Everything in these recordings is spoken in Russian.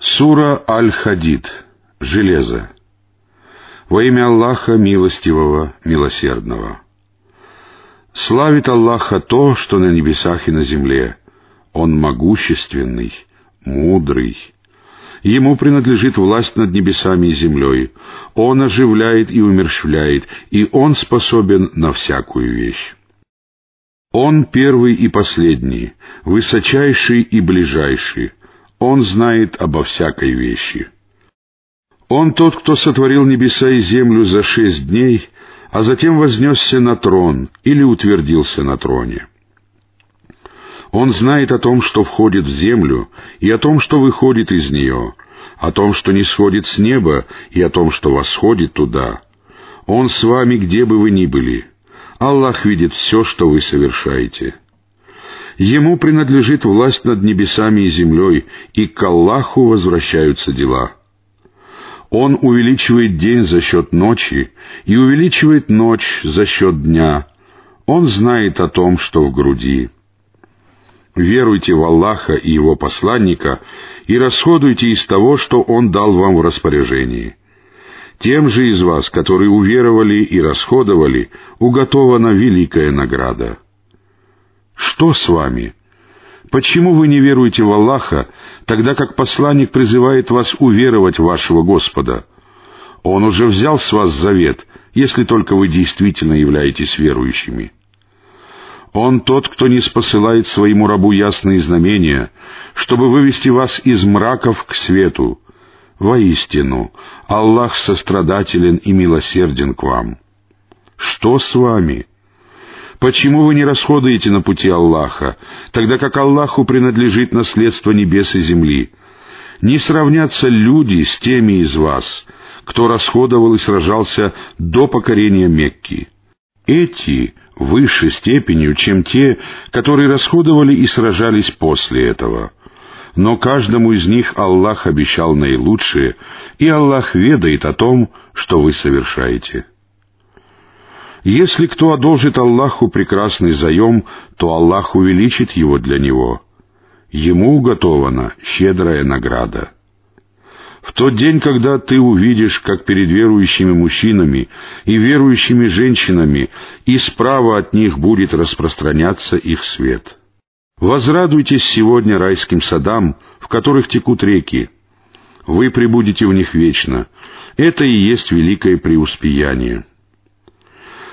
Сура Аль-Хадид. Железо. Во имя Аллаха Милостивого, Милосердного. Славит Аллаха то, что на небесах и на земле. Он могущественный, мудрый. Ему принадлежит власть над небесами и землей. Он оживляет и умерщвляет, и Он способен на всякую вещь. Он первый и последний, высочайший и ближайший. Он знает обо всякой вещи. Он тот, кто сотворил небеса и землю за шесть дней, а затем вознесся на трон или утвердился на троне. Он знает о том, что входит в землю, и о том, что выходит из нее, о том, что не сходит с неба, и о том, что восходит туда. Он с вами, где бы вы ни были. Аллах видит все, что вы совершаете. Ему принадлежит власть над небесами и землей, и к Аллаху возвращаются дела. Он увеличивает день за счет ночи и увеличивает ночь за счет дня. Он знает о том, что в груди. Веруйте в Аллаха и Его посланника и расходуйте из того, что Он дал вам в распоряжении. Тем же из вас, которые уверовали и расходовали, уготована великая награда. Что с вами? Почему вы не веруете в Аллаха, тогда как посланник призывает вас уверовать в вашего Господа? Он уже взял с вас завет, если только вы действительно являетесь верующими. Он тот, кто не спосылает своему рабу ясные знамения, чтобы вывести вас из мраков к свету. Воистину, Аллах сострадателен и милосерден к вам. Что с вами? Почему вы не расходуете на пути Аллаха, тогда как Аллаху принадлежит наследство небес и земли? Не сравнятся люди с теми из вас, кто расходовал и сражался до покорения Мекки. Эти выше степенью, чем те, которые расходовали и сражались после этого. Но каждому из них Аллах обещал наилучшее, и Аллах ведает о том, что вы совершаете. Если кто одолжит Аллаху прекрасный заем, то Аллах увеличит его для него. Ему уготована щедрая награда. В тот день, когда ты увидишь, как перед верующими мужчинами и верующими женщинами и справа от них будет распространяться их свет. Возрадуйтесь сегодня райским садам, в которых текут реки. Вы пребудете в них вечно. Это и есть великое преуспеяние.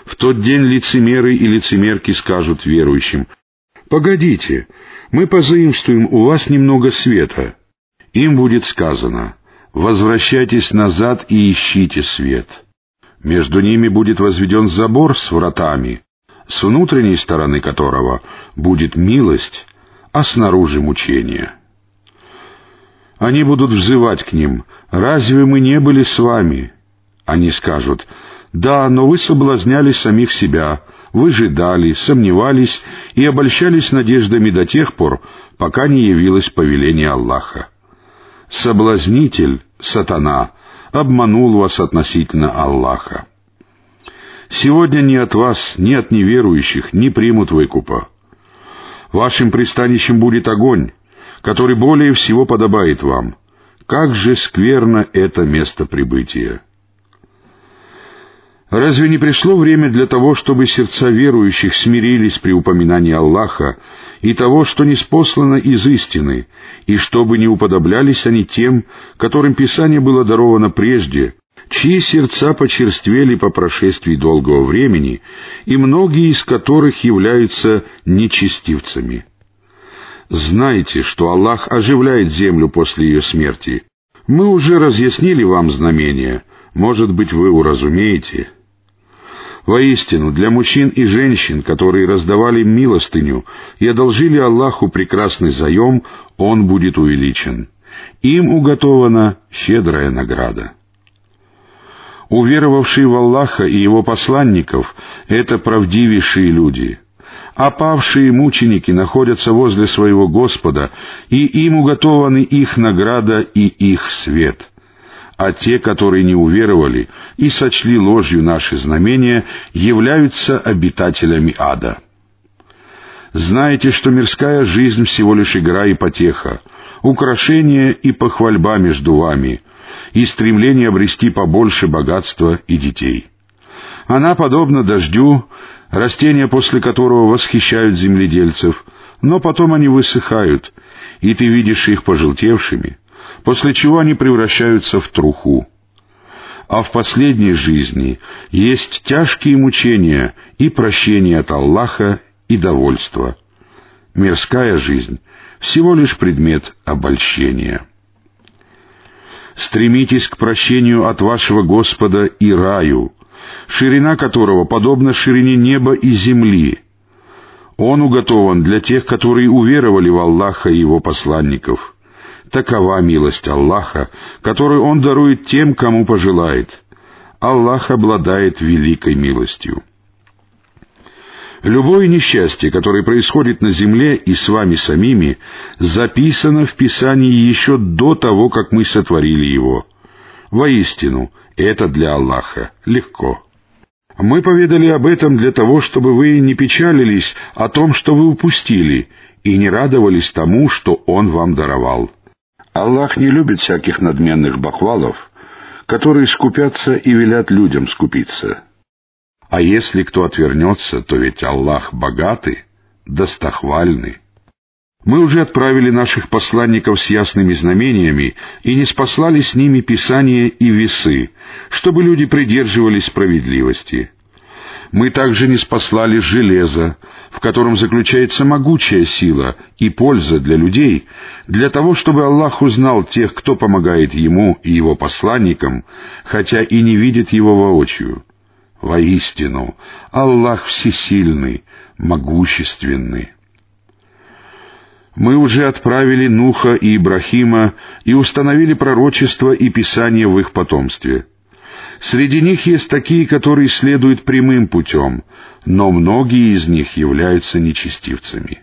В тот день лицемеры и лицемерки скажут верующим, «Погодите, мы позаимствуем у вас немного света». Им будет сказано, «Возвращайтесь назад и ищите свет». Между ними будет возведен забор с вратами, с внутренней стороны которого будет милость, а снаружи мучение. Они будут взывать к ним, «Разве мы не были с вами?» Они скажут, да, но вы соблазняли самих себя, вы ждали, сомневались и обольщались надеждами до тех пор, пока не явилось повеление Аллаха. Соблазнитель, сатана, обманул вас относительно Аллаха. Сегодня ни от вас, ни от неверующих не примут выкупа. Вашим пристанищем будет огонь, который более всего подобает вам. Как же скверно это место прибытия! Разве не пришло время для того, чтобы сердца верующих смирились при упоминании Аллаха и того, что не спослано из истины, и чтобы не уподоблялись они тем, которым Писание было даровано прежде, чьи сердца почерствели по прошествии долгого времени, и многие из которых являются нечестивцами? Знайте, что Аллах оживляет землю после ее смерти. Мы уже разъяснили вам знамения, может быть, вы уразумеете — Воистину, для мужчин и женщин, которые раздавали милостыню и одолжили Аллаху прекрасный заем, он будет увеличен. Им уготована щедрая награда. Уверовавшие в Аллаха и Его посланников — это правдивейшие люди, а павшие мученики находятся возле своего Господа, и им уготованы их награда и их свет — а те, которые не уверовали и сочли ложью наши знамения, являются обитателями ада. Знаете, что мирская жизнь всего лишь игра и потеха, украшение и похвальба между вами, и стремление обрести побольше богатства и детей. Она подобна дождю, растения после которого восхищают земледельцев, но потом они высыхают, и ты видишь их пожелтевшими, после чего они превращаются в труху. А в последней жизни есть тяжкие мучения и прощение от Аллаха и довольство. Мирская жизнь — всего лишь предмет обольщения. Стремитесь к прощению от вашего Господа и раю, ширина которого подобна ширине неба и земли. Он уготован для тех, которые уверовали в Аллаха и Его посланников. Такова милость Аллаха, которую Он дарует тем, кому пожелает. Аллах обладает великой милостью. Любое несчастье, которое происходит на земле и с вами самими, записано в Писании еще до того, как мы сотворили его. Воистину, это для Аллаха легко. Мы поведали об этом для того, чтобы вы не печалились о том, что вы упустили, и не радовались тому, что Он вам даровал. Аллах не любит всяких надменных бахвалов, которые скупятся и велят людям скупиться. А если кто отвернется, то ведь Аллах богатый, достохвальный. Мы уже отправили наших посланников с ясными знамениями и не спаслали с ними Писание и весы, чтобы люди придерживались справедливости. Мы также не спаслали железо, в котором заключается могучая сила и польза для людей, для того, чтобы Аллах узнал тех, кто помогает Ему и Его посланникам, хотя и не видит Его воочию. Воистину, Аллах всесильный, могущественный. Мы уже отправили Нуха и Ибрахима и установили пророчество и писание в их потомстве. Среди них есть такие, которые следуют прямым путем, но многие из них являются нечестивцами.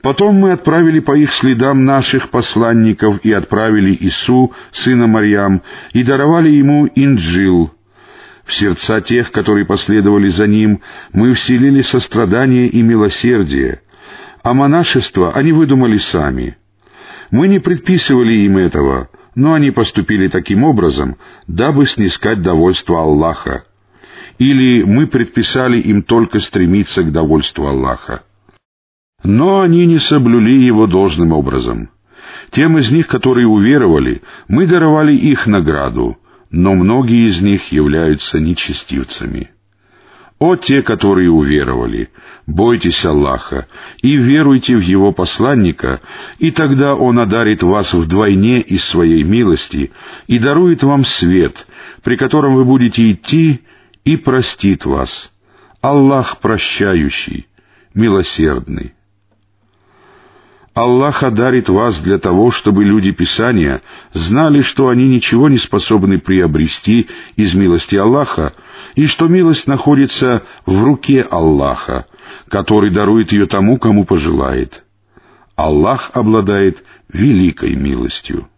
Потом мы отправили по их следам наших посланников и отправили Ису, сына Марьям, и даровали ему Инджил. В сердца тех, которые последовали за ним, мы вселили сострадание и милосердие — а монашество они выдумали сами. Мы не предписывали им этого, но они поступили таким образом, дабы снискать довольство Аллаха. Или мы предписали им только стремиться к довольству Аллаха. Но они не соблюли его должным образом. Тем из них, которые уверовали, мы даровали их награду, но многие из них являются нечестивцами. «О те, которые уверовали! Бойтесь Аллаха и веруйте в Его посланника, и тогда Он одарит вас вдвойне из Своей милости и дарует вам свет, при котором вы будете идти, и простит вас. Аллах прощающий, милосердный». Аллах одарит вас для того, чтобы люди Писания знали, что они ничего не способны приобрести из милости Аллаха, и что милость находится в руке Аллаха, который дарует ее тому, кому пожелает. Аллах обладает великой милостью.